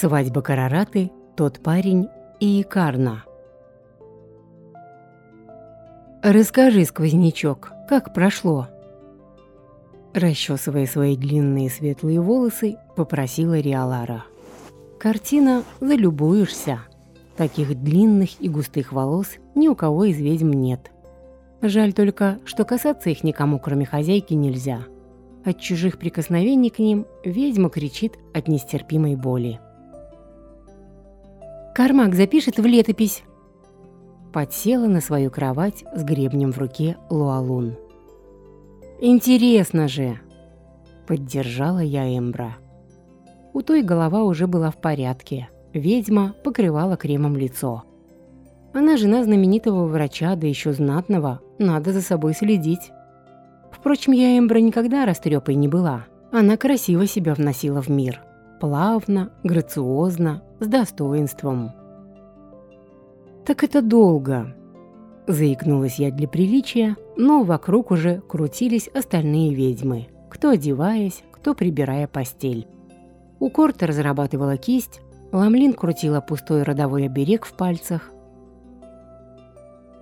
Свадьба Карараты, тот парень и Икарна. «Расскажи, сквознячок, как прошло?» Расчесывая свои длинные светлые волосы, попросила Риалара. «Картина залюбуешься. Таких длинных и густых волос ни у кого из ведьм нет. Жаль только, что касаться их никому, кроме хозяйки, нельзя. От чужих прикосновений к ним ведьма кричит от нестерпимой боли. «Кармак запишет в летопись!» Подсела на свою кровать с гребнем в руке Луалун. «Интересно же!» Поддержала я Эмбра. У той голова уже была в порядке. Ведьма покрывала кремом лицо. Она жена знаменитого врача, да еще знатного, надо за собой следить. Впрочем, я Эмбра никогда растрепой не была. Она красиво себя вносила в мир. Плавно, грациозно, с достоинством. «Так это долго», – заикнулась я для приличия, но вокруг уже крутились остальные ведьмы, кто одеваясь, кто прибирая постель. У Корта разрабатывала кисть, Ламлин крутила пустой родовой оберег в пальцах.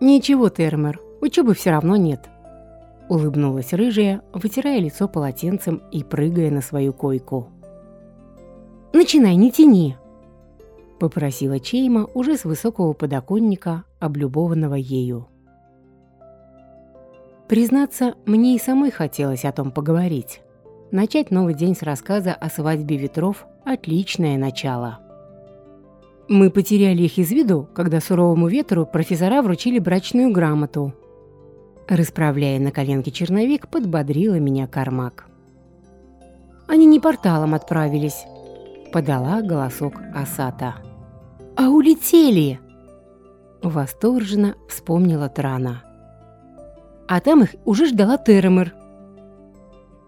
«Ничего, Термер, учебы все равно нет», – улыбнулась рыжая, вытирая лицо полотенцем и прыгая на свою койку. «Начинай, не тяни!» – попросила Чейма уже с высокого подоконника, облюбованного ею. Признаться, мне и самой хотелось о том поговорить. Начать новый день с рассказа о свадьбе ветров – отличное начало. Мы потеряли их из виду, когда суровому ветру профессора вручили брачную грамоту. Расправляя на коленке черновик, подбодрила меня Кармак. Они не порталом отправились, подала голосок Асата. «А улетели!» Восторженно вспомнила Трана. «А там их уже ждала Теремер!»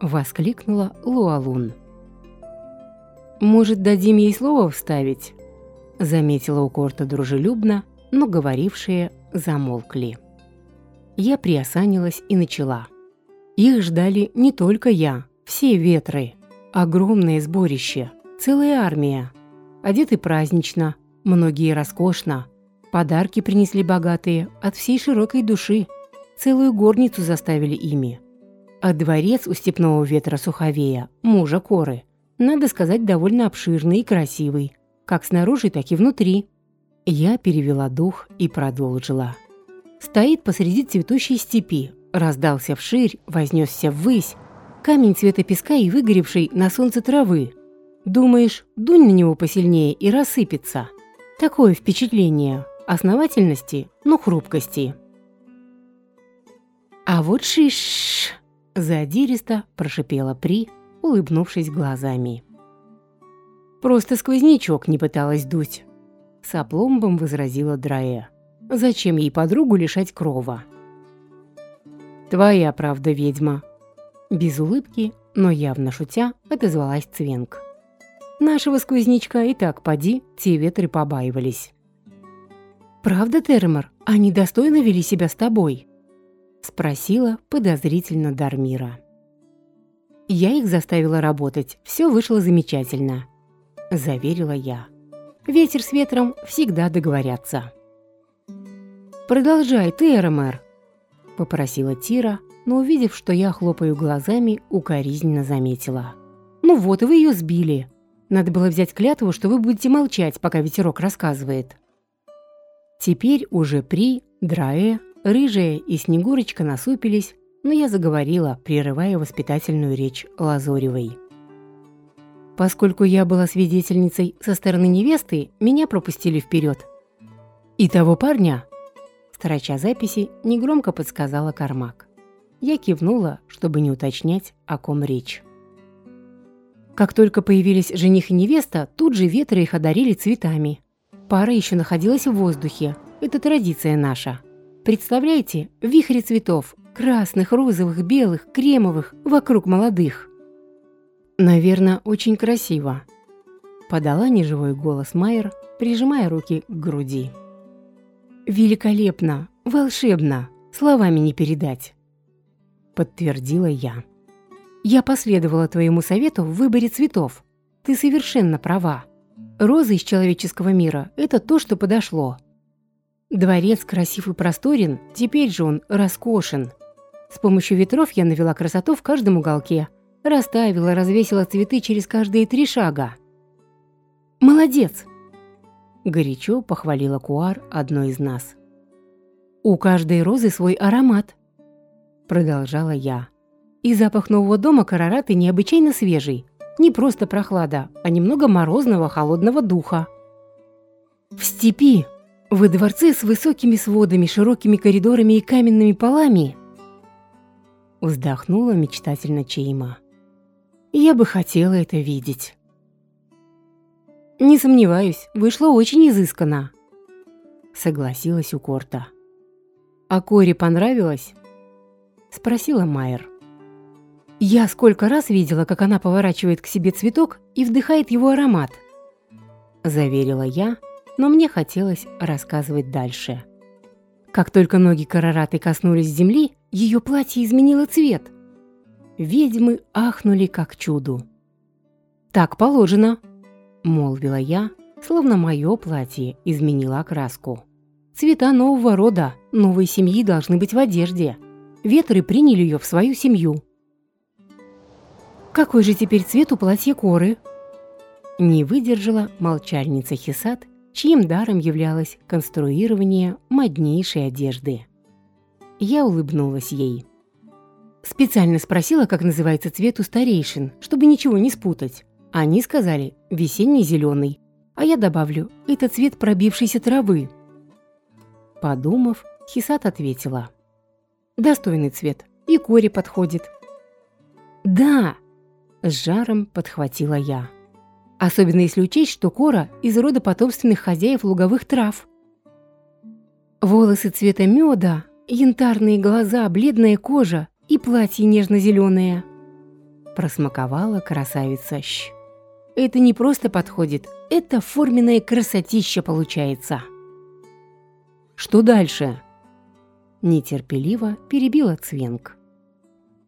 Воскликнула Луалун. «Может, дадим ей слово вставить?» Заметила у Корта дружелюбно, но говорившие замолкли. Я приосанилась и начала. Их ждали не только я, все ветры. Огромное сборище – Целая армия. Одеты празднично, многие роскошно. Подарки принесли богатые от всей широкой души. Целую горницу заставили ими. А дворец у степного ветра Суховея, мужа Коры, надо сказать, довольно обширный и красивый, как снаружи, так и внутри. Я перевела дух и продолжила. Стоит посреди цветущей степи, раздался вширь, вознесся ввысь, камень цвета песка и выгоревший на солнце травы, Думаешь, дунь на него посильнее и рассыпется. Такое впечатление основательности, но хрупкости. А вот шиш, задиристо прошипела При, улыбнувшись глазами. Просто сквознячок не пыталась дуть. С опломбом возразила Драе. Зачем ей подругу лишать крова? Твоя правда, ведьма. Без улыбки, но явно шутя, отозвалась Цвенг. Нашего сквознячка и так поди, те ветры побаивались. «Правда, Термор, они достойно вели себя с тобой?» Спросила подозрительно Дармира. «Я их заставила работать, все вышло замечательно», заверила я. «Ветер с ветром всегда договорятся». «Продолжай, ты, Эромер», — попросила Тира, но, увидев, что я хлопаю глазами, укоризненно заметила. «Ну вот, вы ее сбили. Надо было взять клятву, что вы будете молчать, пока ветерок рассказывает. Теперь уже При, Драе, Рыжая и Снегурочка насупились, но я заговорила, прерывая воспитательную речь Лазоревой. Поскольку я была свидетельницей со стороны невесты, меня пропустили вперед. И того парня, строча записи, негромко подсказала Кармак. Я кивнула, чтобы не уточнять, о ком речь. Как только появились жених и невеста, тут же ветры их одарили цветами. Пара еще находилась в воздухе. Это традиция наша. Представляете, вихри цветов. Красных, розовых, белых, кремовых, вокруг молодых. Наверное, очень красиво. Подала неживой голос Майер, прижимая руки к груди. «Великолепно! Волшебно! Словами не передать!» Подтвердила я. Я последовала твоему совету в выборе цветов. Ты совершенно права. Розы из человеческого мира – это то, что подошло. Дворец красив и просторен, теперь же он роскошен. С помощью ветров я навела красоту в каждом уголке, расставила, развесила цветы через каждые три шага. «Молодец!» – горячо похвалила Куар одной из нас. «У каждой розы свой аромат», – продолжала я. «И запах нового дома Карараты необычайно свежий, не просто прохлада, а немного морозного холодного духа». «В степи, в дворце с высокими сводами, широкими коридорами и каменными полами», – вздохнула мечтательно Чейма. «Я бы хотела это видеть». «Не сомневаюсь, вышло очень изысканно», — согласилась у Корта. «А Коре понравилось?» — спросила Майер. «Я сколько раз видела, как она поворачивает к себе цветок и вдыхает его аромат», — заверила я, но мне хотелось рассказывать дальше. Как только ноги Карараты коснулись земли, ее платье изменило цвет. Ведьмы ахнули как чуду. «Так положено», — молвила я, словно мое платье изменило окраску. Цвета нового рода, новой семьи должны быть в одежде. Ветры приняли ее в свою семью. «Какой же теперь цвет у платья Коры?» Не выдержала молчальница Хисат, чьим даром являлось конструирование моднейшей одежды. Я улыбнулась ей. Специально спросила, как называется цвет у старейшин, чтобы ничего не спутать. Они сказали «весенний зеленый», а я добавлю «это цвет пробившейся травы», Подумав, Хисат ответила. «Достойный цвет, и коре подходит». «Да!» – с жаром подхватила я. Особенно если учесть, что кора из рода потомственных хозяев луговых трав. Волосы цвета меда, янтарные глаза, бледная кожа и платье нежно-зеленое. Просмаковала красавица Щ. Это не просто подходит, это форменное красотища получается. Что дальше?» Нетерпеливо перебила Цвенг.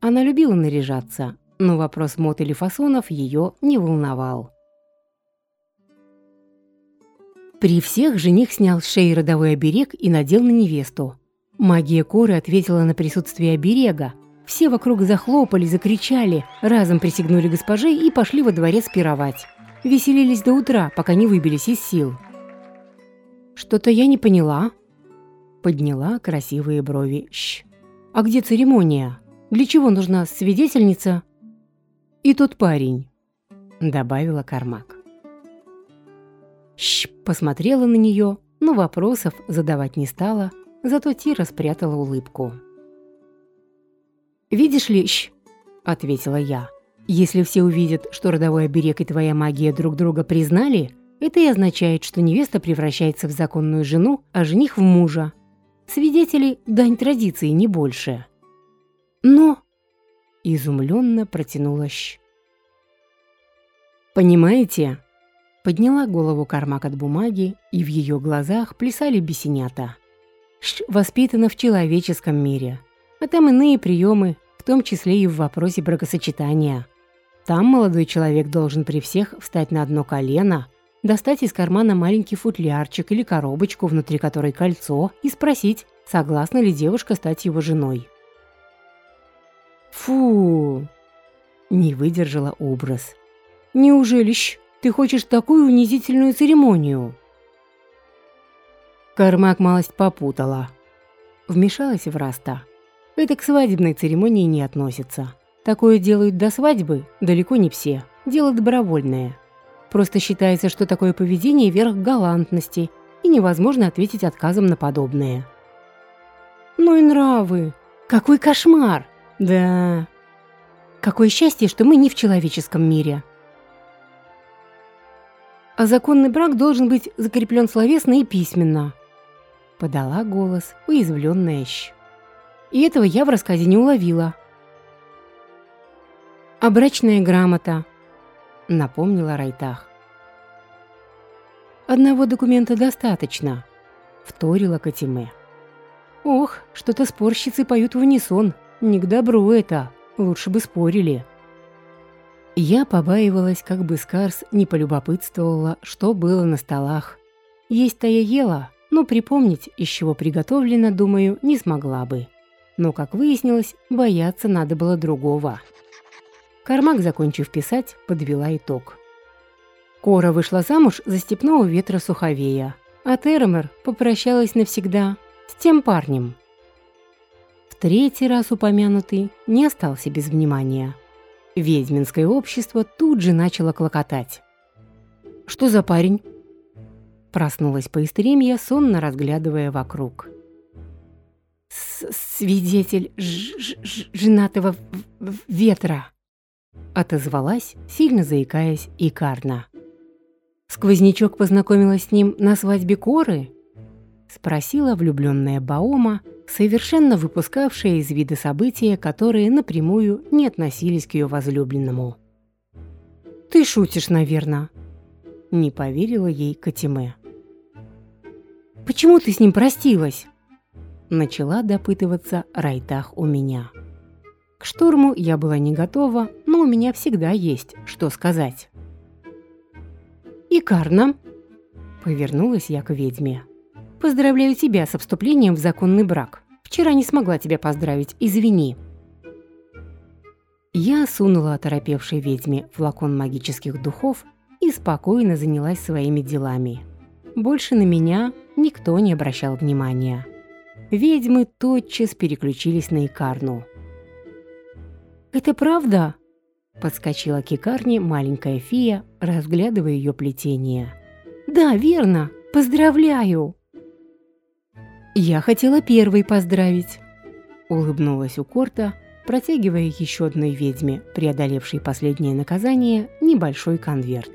Она любила наряжаться, но вопрос мод или фасонов ее не волновал. При всех жених снял с шеи родовой оберег и надел на невесту. Магия Коры ответила на присутствие оберега. Все вокруг захлопали, закричали, разом присягнули госпоже и пошли во дворец пировать. Веселились до утра, пока не выбились из сил. «Что-то я не поняла», подняла красивые брови Щ. «А где церемония? Для чего нужна свидетельница?» «И тот парень», — добавила Кармак. Щ посмотрела на нее, но вопросов задавать не стала, зато Тира спрятала улыбку. «Видишь ли, Щ», — ответила я, — «если все увидят, что родовой оберег и твоя магия друг друга признали, это и означает, что невеста превращается в законную жену, а жених в мужа, Свидетели – дань традиции, не больше. Но... Изумленно протянула Щ. «Понимаете?» Подняла голову Кармак от бумаги, и в ее глазах плясали бесенята. Щ воспитана в человеческом мире, а там иные приемы, в том числе и в вопросе бракосочетания. Там молодой человек должен при всех встать на одно колено, достать из кармана маленький футлярчик или коробочку, внутри которой кольцо, и спросить, согласна ли девушка стать его женой. «Фу!» – не выдержала образ. «Неужели щ, ты хочешь такую унизительную церемонию?» Кармак малость попутала. Вмешалась в Раста. Это к свадебной церемонии не относится. Такое делают до свадьбы далеко не все. Дело добровольное. Просто считается, что такое поведение верх галантности, и невозможно ответить отказом на подобное. Ну и нравы! Какой кошмар! Да... Какое счастье, что мы не в человеческом мире. А законный брак должен быть закреплен словесно и письменно. Подала голос уязвленная Щ. И этого я в рассказе не уловила. А брачная грамота, напомнила Райтах. «Одного документа достаточно», — вторила Катиме. «Ох, что-то спорщицы поют в унисон. Не к добру это. Лучше бы спорили». Я побаивалась, как бы Скарс не полюбопытствовала, что было на столах. Есть-то я ела, но припомнить, из чего приготовлено, думаю, не смогла бы. Но, как выяснилось, бояться надо было другого. Кармак, закончив писать, подвела итог. Кора вышла замуж за степного ветра Суховея, а Теремер попрощалась навсегда с тем парнем. Третий раз упомянутый не остался без внимания. Ведьминское общество тут же начало клокотать. «Что за парень?» Проснулась поистремья, сонно разглядывая вокруг. «Свидетель ж -ж -ж женатого ветра!» Отозвалась, сильно заикаясь, Икарна. «Сквознячок познакомилась с ним на свадьбе Коры?» Спросила влюбленная Баома, совершенно выпускавшая из вида события, которые напрямую не относились к ее возлюбленному. «Ты шутишь, наверное?» Не поверила ей Катиме. Почему ты с ним простилась?» Начала допытываться Райтах у меня. К штурму я была не готова, но у меня всегда есть что сказать. «И Карна?» Повернулась я к ведьме. «Поздравляю тебя со вступлением в законный брак. Вчера не смогла тебя поздравить, извини». Я сунула оторопевшей ведьме флакон магических духов и спокойно занялась своими делами. Больше на меня никто не обращал внимания. Ведьмы тотчас переключились на Икарну. «Это правда?» – подскочила к Икарне маленькая фия, разглядывая ее плетение. «Да, верно! Поздравляю!» «Я хотела первой поздравить!» – улыбнулась у Корта, протягивая еще одной ведьме, преодолевшей последнее наказание, небольшой конверт.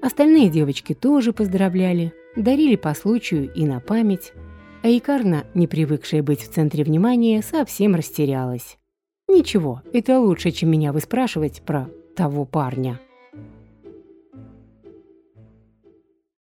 Остальные девочки тоже поздравляли – дарили по случаю и на память, а Икарна, не привыкшая быть в центре внимания, совсем растерялась. «Ничего, это лучше, чем меня выспрашивать про того парня».